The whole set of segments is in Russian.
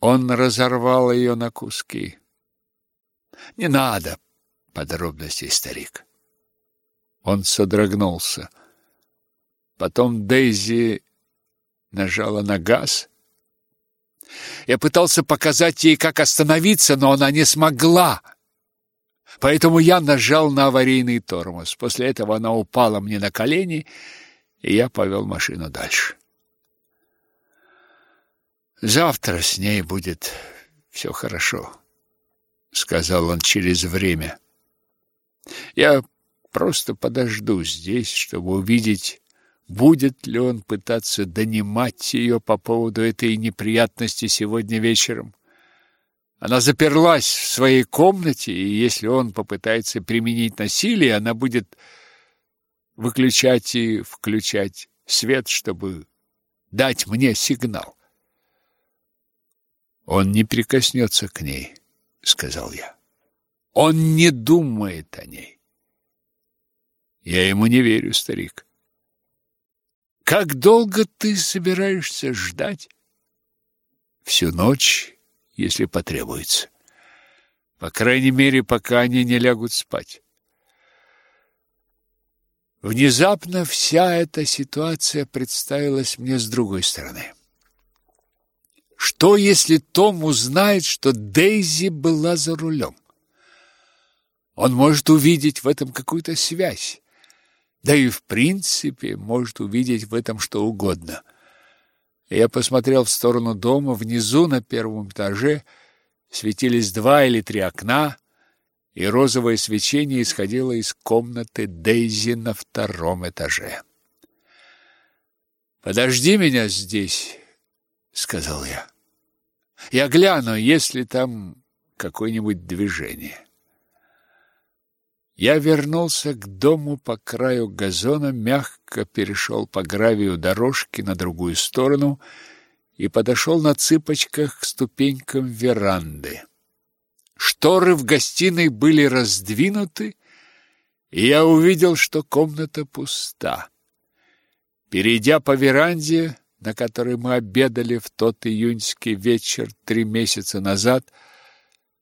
Он разорвал ее на куски. Не надо подробностей, старик. Он содрогнулся. Потом Дейзи нажала на газ. Я пытался показать ей, как остановиться, но она не смогла. Поэтому я нажал на аварийный тормоз. После этого она упала мне на колени, и я повел машину дальше. Завтра с ней будет все хорошо, сказал он через время. Я просто подожду здесь, чтобы увидеть, будет ли он пытаться донимать ее по поводу этой неприятности сегодня вечером. Она заперлась в своей комнате, и если он попытается применить насилие, она будет выключать и включать свет, чтобы дать мне сигнал. Он не прикоснется к ней, сказал я. Он не думает о ней. Я ему не верю, старик. Как долго ты собираешься ждать? Всю ночь, если потребуется. По крайней мере, пока они не лягут спать. Внезапно вся эта ситуация представилась мне с другой стороны. Что, если Том узнает, что Дейзи была за рулем? Он может увидеть в этом какую-то связь. Да и в принципе может увидеть в этом что угодно. Я посмотрел в сторону дома. Внизу на первом этаже светились два или три окна, и розовое свечение исходило из комнаты Дейзи на втором этаже. «Подожди меня здесь», — сказал я. «Я гляну, есть ли там какое-нибудь движение». Я вернулся к дому по краю газона, мягко перешел по гравию дорожки на другую сторону и подошел на цыпочках к ступенькам веранды. Шторы в гостиной были раздвинуты, и я увидел, что комната пуста. Перейдя по веранде, на которой мы обедали в тот июньский вечер три месяца назад,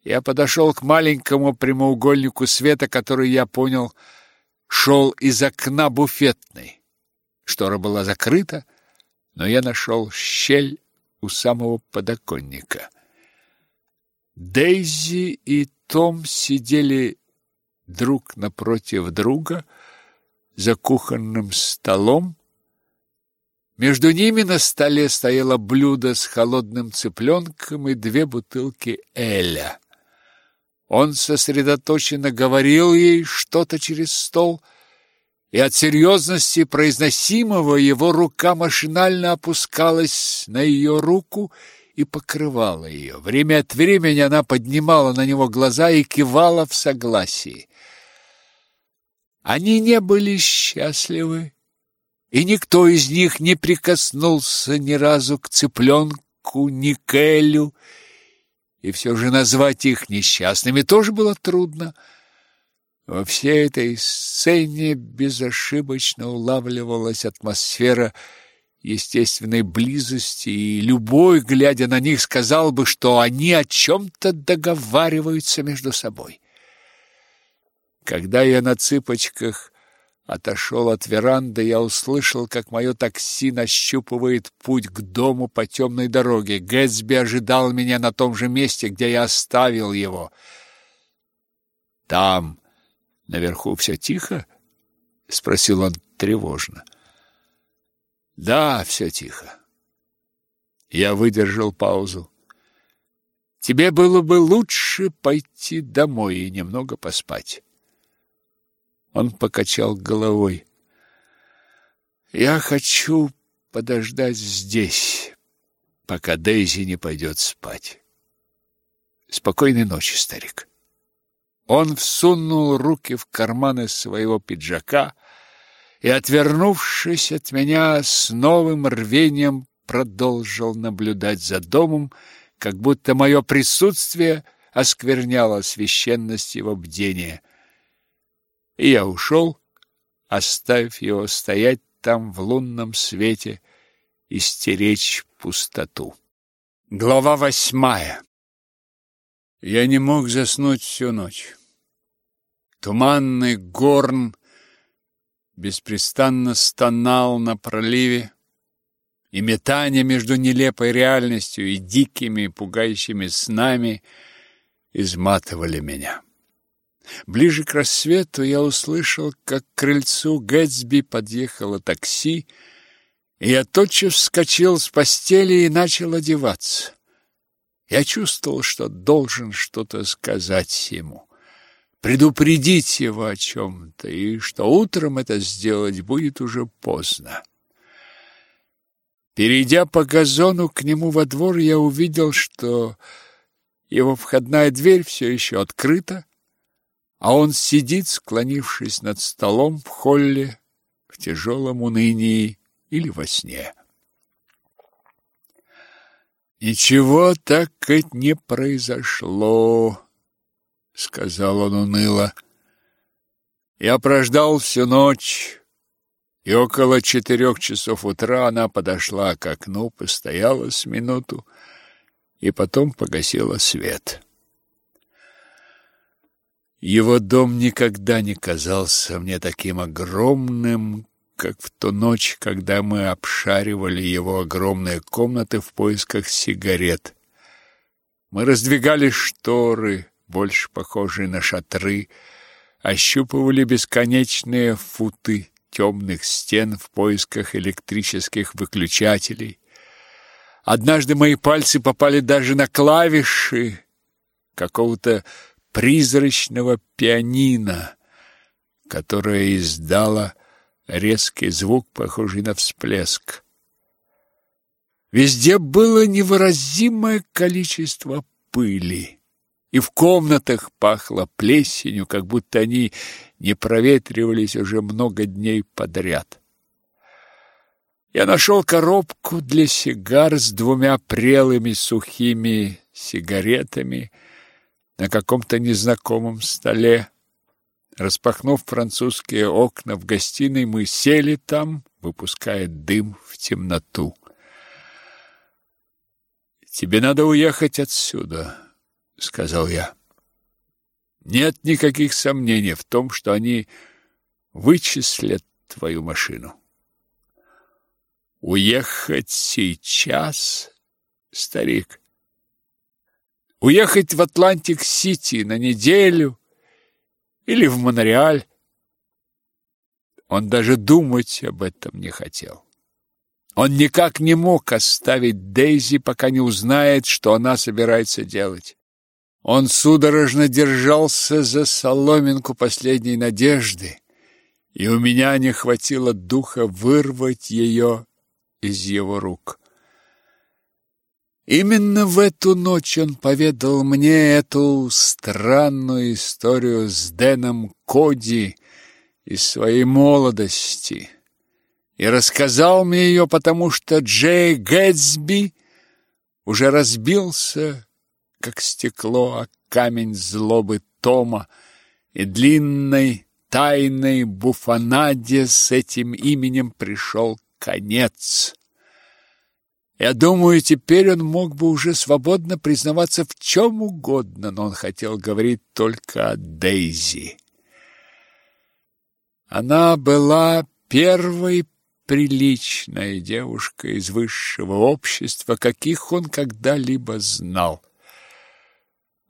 я подошел к маленькому прямоугольнику света, который, я понял, шел из окна буфетной. Штора была закрыта, но я нашел щель у самого подоконника. Дейзи и Том сидели друг напротив друга за кухонным столом. Между ними на столе стояло блюдо с холодным цыпленком и две бутылки эля. Он сосредоточенно говорил ей что-то через стол, и от серьезности произносимого его рука машинально опускалась на ее руку и покрывала ее. Время от времени она поднимала на него глаза и кивала в согласии. Они не были счастливы, и никто из них не прикоснулся ни разу к цыпленку, ни к Элю, и все же назвать их несчастными тоже было трудно. Во всей этой сцене безошибочно улавливалась атмосфера естественной близости, и любой, глядя на них, сказал бы, что они о чем-то договариваются между собой. Когда я на цыпочках отошел от веранды, я услышал, как мое такси нащупывает путь к дому по темной дороге. Гэтсби ожидал меня на том же месте, где я оставил его. «Там, наверху, все тихо?» — спросил он тревожно. «Да, все тихо». Я выдержал паузу. «Тебе было бы лучше пойти домой и немного поспать». Он покачал головой. Я хочу подождать здесь, пока Дейзи не пойдет спать. Спокойной ночи, старик. Он всунул руки в карманы своего пиджака и, отвернувшись от меня, с новым рвением продолжил наблюдать за домом, как будто мое присутствие оскверняло священность его бдения — и я ушел, оставив его стоять там в лунном свете и стеречь пустоту. Глава восьмая. Я не мог заснуть всю ночь. Туманный горн беспрестанно стонал на проливе, и метание между нелепой реальностью и дикими, пугающими снами изматывали меня. Ближе к рассвету я услышал, как к крыльцу Гэтсби подъехало такси, и я тотчас вскочил с постели и начал одеваться. Я чувствовал, что должен что-то сказать ему, предупредить его о чем-то, и что утром это сделать будет уже поздно. Перейдя по газону к нему во двор, я увидел, что его входная дверь все еще открыта, а он сидит, склонившись над столом в холле в тяжелом унынии или во сне. «Ничего так и не произошло», — сказал он уныло. «Я прождал всю ночь, и около четырех часов утра она подошла к окну, постояла с минуту и потом погасила свет». Его дом никогда не казался мне таким огромным, как в ту ночь, когда мы обшаривали его огромные комнаты в поисках сигарет. Мы раздвигали шторы, больше похожие на шатры, ощупывали бесконечные футы темных стен в поисках электрических выключателей. Однажды мои пальцы попали даже на клавиши какого-то призрачного пианино, которое издало резкий звук, похожий на всплеск. Везде было невыразимое количество пыли, и в комнатах пахло плесенью, как будто они не проветривались уже много дней подряд. Я нашел коробку для сигар с двумя прелыми сухими сигаретами на каком-то незнакомом столе. Распахнув французские окна в гостиной, мы сели там, выпуская дым в темноту. «Тебе надо уехать отсюда», — сказал я. «Нет никаких сомнений в том, что они вычислят твою машину». «Уехать сейчас, старик?» «Уехать в Атлантик-Сити на неделю?» или в Монреаль. Он даже думать об этом не хотел. Он никак не мог оставить Дейзи, пока не узнает, что она собирается делать. Он судорожно держался за соломинку последней надежды, и у меня не хватило духа вырвать ее из его рук. Именно в эту ночь он поведал мне эту странную историю с Дэном Коди из своей молодости. И рассказал мне ее, потому что Джей Гэтсби уже разбился, как стекло, о камень злобы Тома, и длинной тайной буфанаде с этим именем пришел конец. Я думаю, теперь он мог бы уже свободно признаваться в чем угодно, но он хотел говорить только о Дейзи. Она была первой приличной девушкой из высшего общества, каких он когда-либо знал.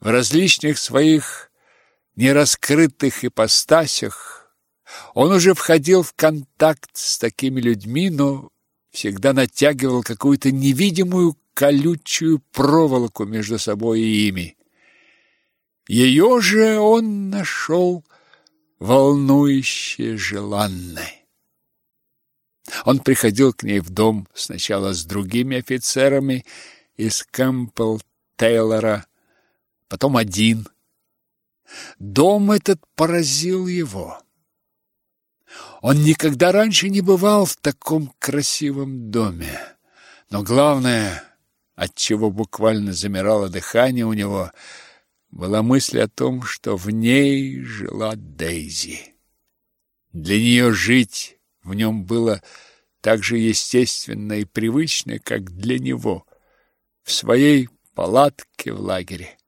В различных своих нераскрытых ипостасях он уже входил в контакт с такими людьми, но всегда натягивал какую-то невидимую колючую проволоку между собой и ими. Ее же он нашел волнующе желанной. Он приходил к ней в дом сначала с другими офицерами из Кэмпбелл Тейлора, потом один. Дом этот поразил его. Он никогда раньше не бывал в таком красивом доме. Но главное, от чего буквально замирало дыхание у него, была мысль о том, что в ней жила Дейзи. Для нее жить в нем было так же естественно и привычно, как для него. в своей палатке в лагере.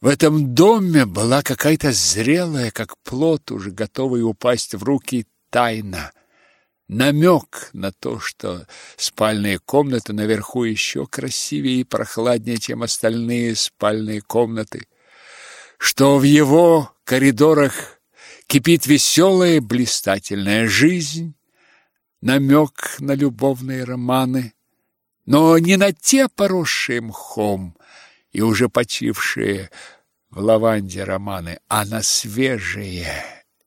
В этом доме была какая-то зрелая, как плод, уже готовая упасть в руки тайна. Намек на то, что спальные комнаты наверху еще красивее и прохладнее, чем остальные спальные комнаты, что в его коридорах кипит веселая блистательная жизнь, намек на любовные романы, но не на те поросшие мхом и уже почившие в лаванде романы, а на свежие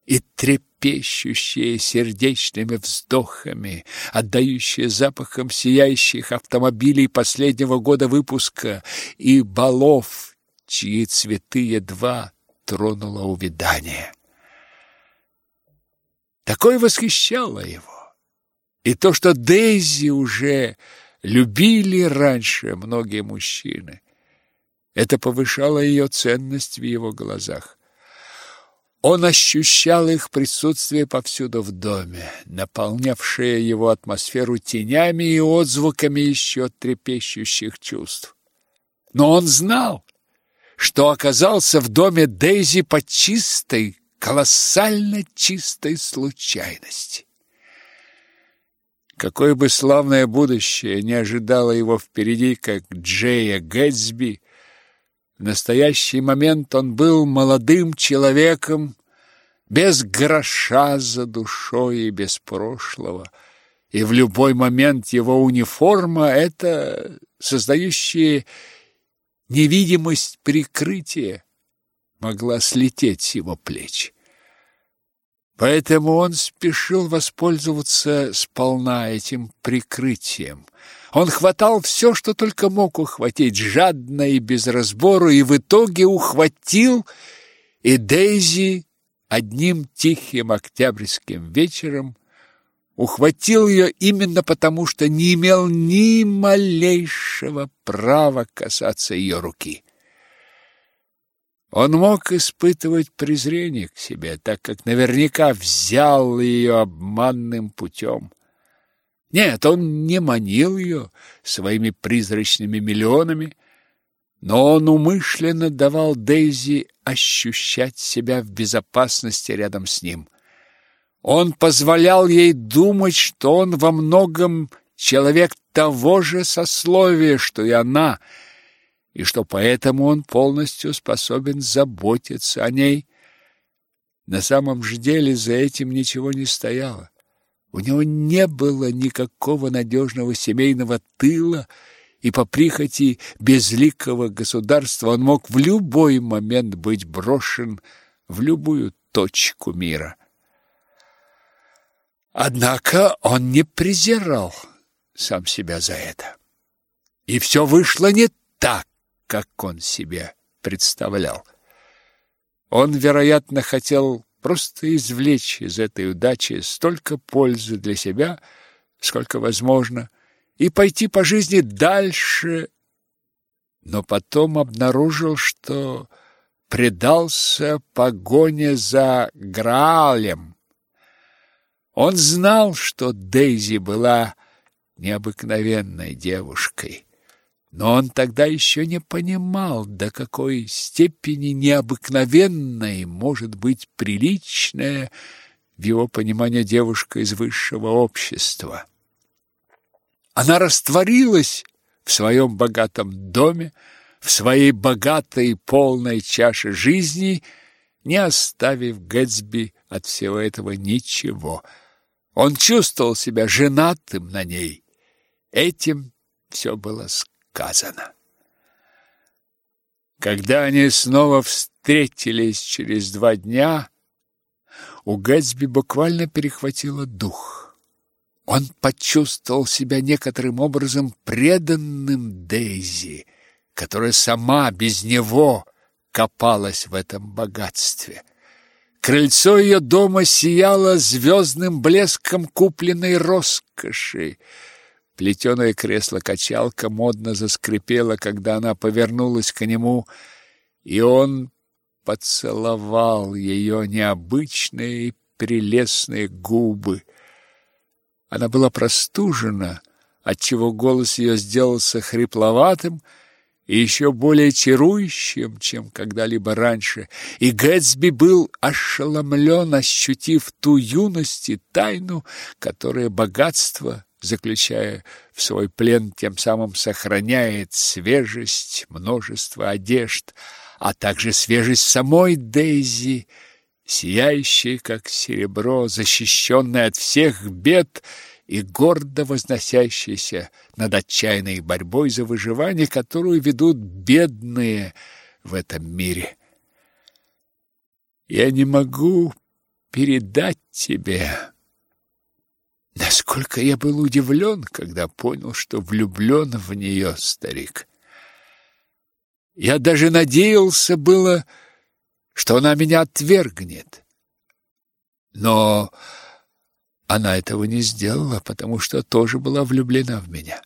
и трепещущие сердечными вздохами, отдающие запахом сияющих автомобилей последнего года выпуска и балов, чьи цветы едва тронуло увядание. Такое восхищало его. И то, что Дейзи уже любили раньше многие мужчины. Это повышало ее ценность в его глазах. Он ощущал их присутствие повсюду в доме, наполнявшее его атмосферу тенями и отзвуками еще трепещущих чувств. Но он знал, что оказался в доме Дейзи по чистой, колоссально чистой случайности. Какое бы славное будущее не ожидало его впереди, как Джея Гэтсби, в настоящий момент он был молодым человеком, без гроша за душой и без прошлого, и в любой момент его униформа — это создающая невидимость прикрытия могла слететь с его плеч. Поэтому он спешил воспользоваться сполна этим прикрытием. Он хватал все, что только мог ухватить, жадно и без разбору, и в итоге ухватил и Дейзи одним тихим октябрьским вечером ухватил ее именно потому, что не имел ни малейшего права касаться ее руки. Он мог испытывать презрение к себе, так как наверняка взял ее обманным путем. Нет, он не манил ее своими призрачными миллионами, но он умышленно давал Дейзи ощущать себя в безопасности рядом с ним. Он позволял ей думать, что он во многом человек того же сословия, что и она — и что поэтому он полностью способен заботиться о ней. На самом же деле за этим ничего не стояло. У него не было никакого надежного семейного тыла, и по прихоти безликого государства он мог в любой момент быть брошен в любую точку мира. Однако он не презирал сам себя за это. И все вышло не так, как он себе представлял. Он, вероятно, хотел просто извлечь из этой удачи столько пользы для себя, сколько возможно, и пойти по жизни дальше, но потом обнаружил, что предался погоне за Граалем. Он знал, что Дейзи была необыкновенной девушкой, но он тогда еще не понимал, до какой степени необыкновенной может быть приличная в его понимании девушка из высшего общества. Она растворилась в своем богатом доме, в своей богатой полной чаше жизни, не оставив Гэтсби от всего этого ничего. Он чувствовал себя женатым на ней. Этим все было сказано сказано. Когда они снова встретились через два дня, у Гэтсби буквально перехватило дух. Он почувствовал себя некоторым образом преданным Дейзи, которая сама без него копалась в этом богатстве. Крыльцо ее дома сияло звездным блеском купленной роскоши. Плетеное кресло-качалка модно заскрипело, когда она повернулась к нему, и он поцеловал ее необычные прелестные губы. Она была простужена отчего голос ее сделался хрипловатым и еще более чарующим, чем когда-либо раньше, и Гэтсби был ошеломлен, ощутив ту юность и тайну, которая богатство, заключая в свой плен, тем самым сохраняет свежесть множества одежд, а также свежесть самой Дейзи, сияющей, как серебро, защищенной от всех бед и гордо возносящейся над отчаянной борьбой за выживание, которую ведут бедные в этом мире. Я не могу передать тебе, насколько я был удивлен, когда понял, что влюблен в нее, старик. Я даже надеялся было, что она меня отвергнет. Но она этого не сделала, потому что тоже была влюблена в меня.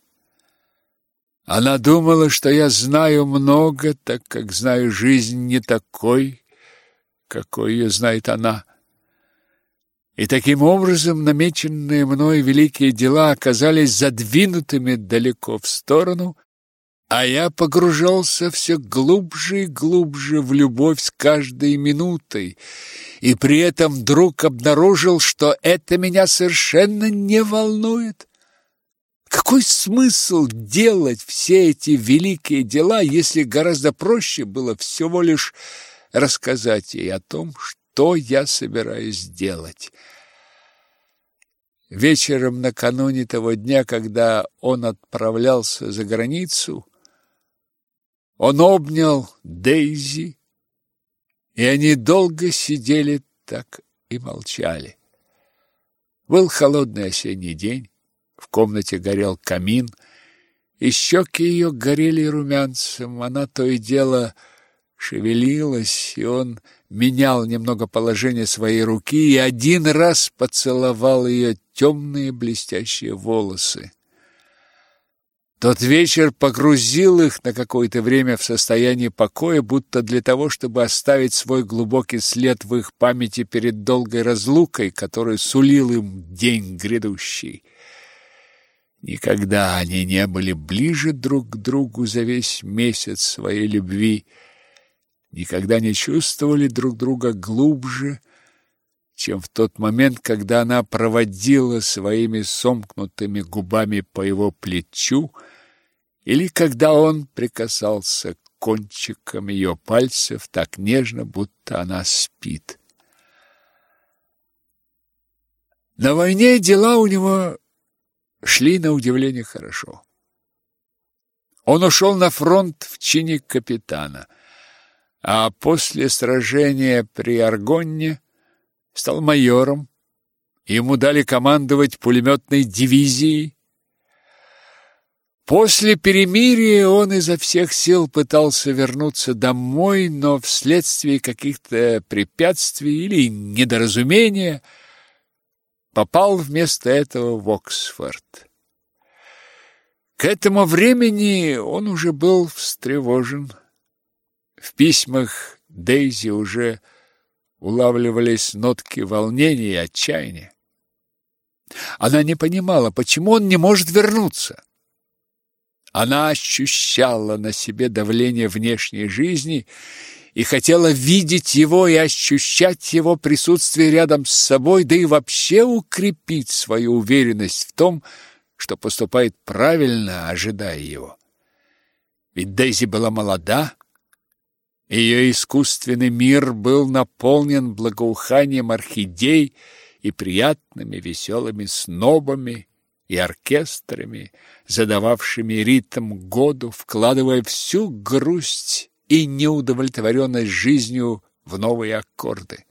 Она думала, что я знаю много, так как знаю жизнь не такой, какой ее знает она. И таким образом намеченные мной великие дела оказались задвинутыми далеко в сторону, а я погружался все глубже и глубже в любовь с каждой минутой, и при этом вдруг обнаружил, что это меня совершенно не волнует. Какой смысл делать все эти великие дела, если гораздо проще было всего лишь рассказать ей о том, что я собираюсь делать? Вечером накануне того дня, когда он отправлялся за границу, он обнял Дейзи, и они долго сидели так и молчали. Был холодный осенний день, в комнате горел камин, и щеки ее горели румянцем. Она то и дело шевелилась, и он менял немного положение своей руки и один раз поцеловал ее темные блестящие волосы. Тот вечер погрузил их на какое-то время в состояние покоя, будто для того, чтобы оставить свой глубокий след в их памяти перед долгой разлукой, которую сулил им день грядущий. Никогда они не были ближе друг к другу за весь месяц своей любви, никогда не чувствовали друг друга глубже, чем в тот момент, когда она проводила своими сомкнутыми губами по его плечу, или когда он прикасался кончиком ее пальцев так нежно, будто она спит. На войне дела у него шли на удивление хорошо. Он ушел на фронт в чине капитана, а после сражения при Аргонне стал майором. Ему дали командовать пулеметной дивизией, После перемирия он изо всех сил пытался вернуться домой, но вследствие каких-то препятствий или недоразумения попал вместо этого в Оксфорд. К этому времени он уже был встревожен. В письмах Дейзи уже улавливались нотки волнения и отчаяния. Она не понимала, почему он не может вернуться. Она ощущала на себе давление внешней жизни и хотела видеть его и ощущать его присутствие рядом с собой, да и вообще укрепить свою уверенность в том, что поступает правильно, ожидая его. Ведь Дейзи была молода, ее искусственный мир был наполнен благоуханием орхидей и приятными веселыми снобами и оркестрами, задававшими ритм году, вкладывая всю грусть и неудовлетворенность жизнью в новые аккорды.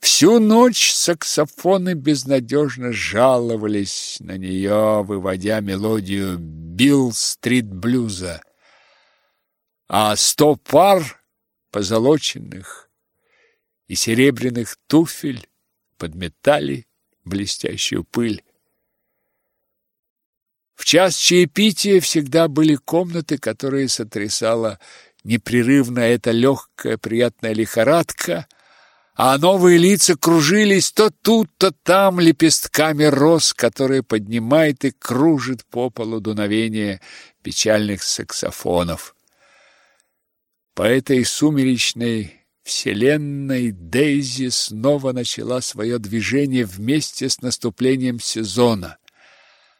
Всю ночь саксофоны безнадежно жаловались на нее, выводя мелодию Билл-стрит-блюза, а сто пар позолоченных и серебряных туфель подметали блестящую пыль. В час чаепития всегда были комнаты, которые сотрясала непрерывно эта легкая приятная лихорадка, а новые лица кружились то тут, то там лепестками роз, которые поднимает и кружит по полу дуновение печальных саксофонов. По этой сумеречной вселенной Дейзи снова начала свое движение вместе с наступлением сезона.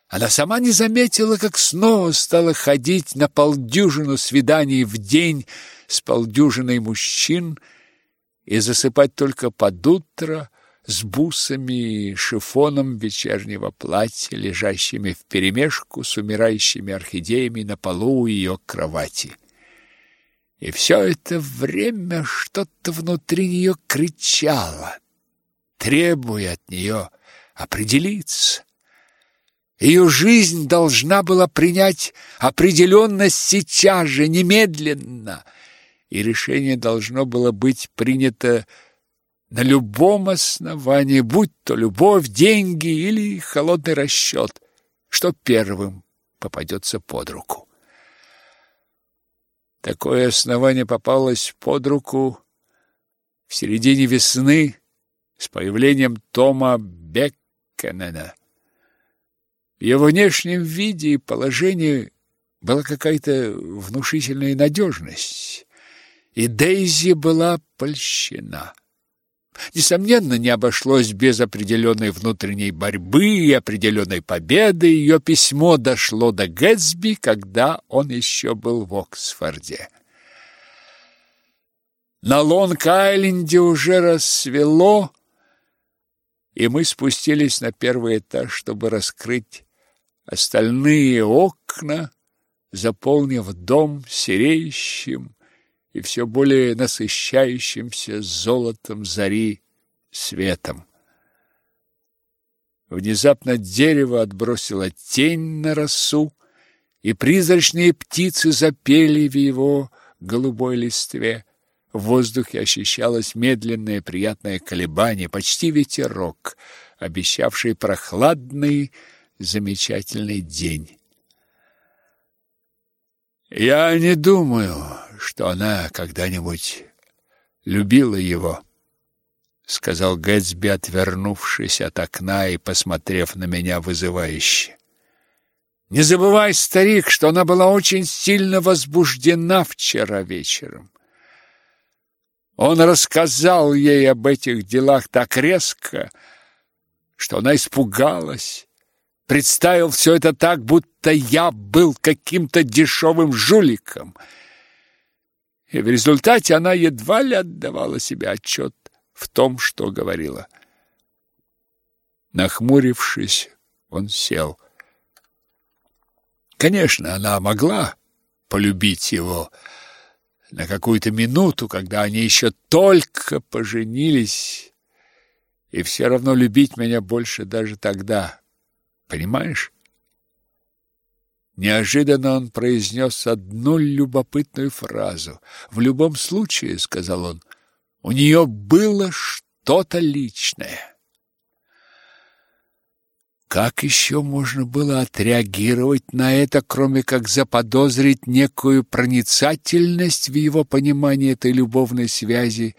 Она сама не заметила, как снова стала ходить на полдюжину свиданий в день с полдюжиной мужчин и засыпать только под утро с бусами и шифоном вечернего платья, лежащими вперемешку с умирающими орхидеями на полу ее кровати. И все это время что-то внутри нее кричало, требуя от нее определиться. Ее жизнь должна была принять определенность сейчас же, немедленно, и решение должно было быть принято на любом основании, будь то любовь, деньги или холодный расчет, что первым попадется под руку. Такое основание попалось под руку в середине весны с появлением Тома Беккенена. В его внешнем виде и положении была какая-то внушительная надежность, и Дейзи была польщена. Несомненно, не обошлось без определенной внутренней борьбы и определенной победы. Ее письмо дошло до Гэтсби, когда он еще был в Оксфорде. На Лонг-Айленде уже рассвело, и мы спустились на первый этаж, чтобы раскрыть остальные окна, заполнив дом сереющим и все более насыщающимся золотом зари светом. Внезапно дерево отбросило тень на росу, и призрачные птицы запели в его голубой листве. В воздухе ощущалось медленное приятное колебание, почти ветерок, обещавший прохладный, замечательный день. Я не думаю, что она когда-нибудь любила его, сказал Гэтсби, отвернувшись от окна и посмотрев на меня вызывающе. Не забывай, старик, что она была очень сильно возбуждена вчера вечером. Он рассказал ей об этих делах так резко, что она испугалась представил все это так, будто я был каким-то дешевым жуликом. И в результате она едва ли отдавала себе отчет в том, что говорила. Нахмурившись, он сел. Конечно, она могла полюбить его на какую-то минуту, когда они еще только поженились, и все равно любить меня больше даже тогда, Понимаешь? Неожиданно он произнес одну любопытную фразу. «В любом случае, — сказал он, — у нее было что-то личное». Как еще можно было отреагировать на это, кроме как заподозрить некую проницательность в его понимании этой любовной связи,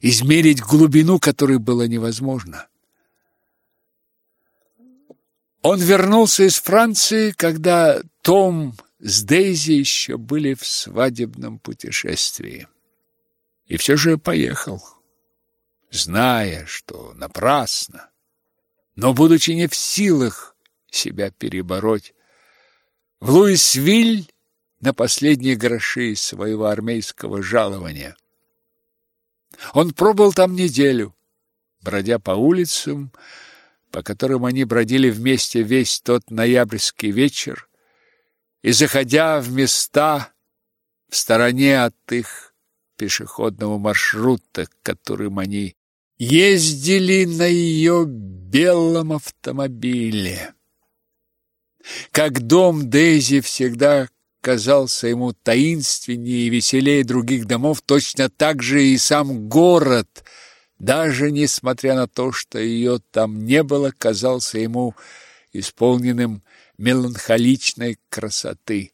измерить глубину которой было невозможно? Он вернулся из Франции, когда Том с Дейзи еще были в свадебном путешествии. И все же поехал, зная, что напрасно, но будучи не в силах себя перебороть. В Луисвиль на последние гроши своего армейского жалования. Он пробыл там неделю, бродя по улицам, по которым они бродили вместе весь тот ноябрьский вечер, и заходя в места в стороне от их пешеходного маршрута, которым они ездили на ее белом автомобиле. Как дом Дейзи всегда казался ему таинственнее и веселее других домов, точно так же и сам город – даже несмотря на то, что ее там не было, казался ему исполненным меланхоличной красоты.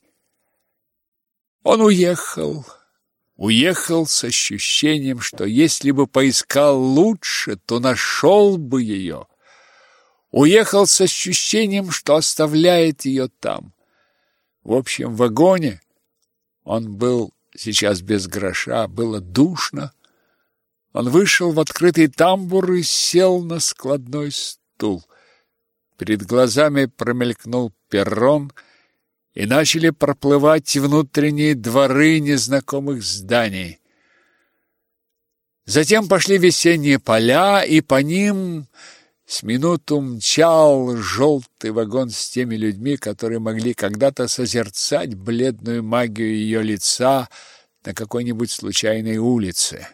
Он уехал, уехал с ощущением, что если бы поискал лучше, то нашел бы ее. Уехал с ощущением, что оставляет ее там. В общем вагоне он был сейчас без гроша, было душно. Он вышел в открытый тамбур и сел на складной стул. Перед глазами промелькнул перрон, и начали проплывать внутренние дворы незнакомых зданий. Затем пошли весенние поля, и по ним с минуту мчал желтый вагон с теми людьми, которые могли когда-то созерцать бледную магию ее лица на какой-нибудь случайной улице.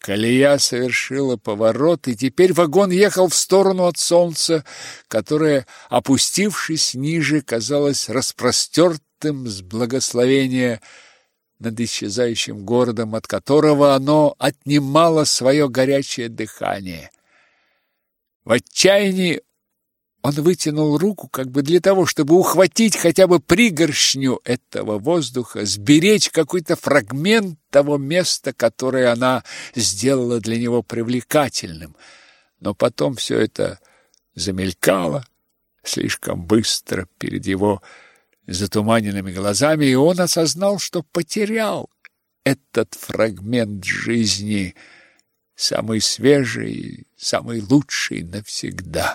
Колея совершила поворот, и теперь вагон ехал в сторону от солнца, которое, опустившись ниже, казалось распростертым с благословения над исчезающим городом, от которого оно отнимало свое горячее дыхание. В отчаянии он вытянул руку как бы для того, чтобы ухватить хотя бы пригоршню этого воздуха, сберечь какой-то фрагмент того места, которое она сделала для него привлекательным. Но потом все это замелькало слишком быстро перед его затуманенными глазами, и он осознал, что потерял этот фрагмент жизни – самый свежий, самый лучший навсегда.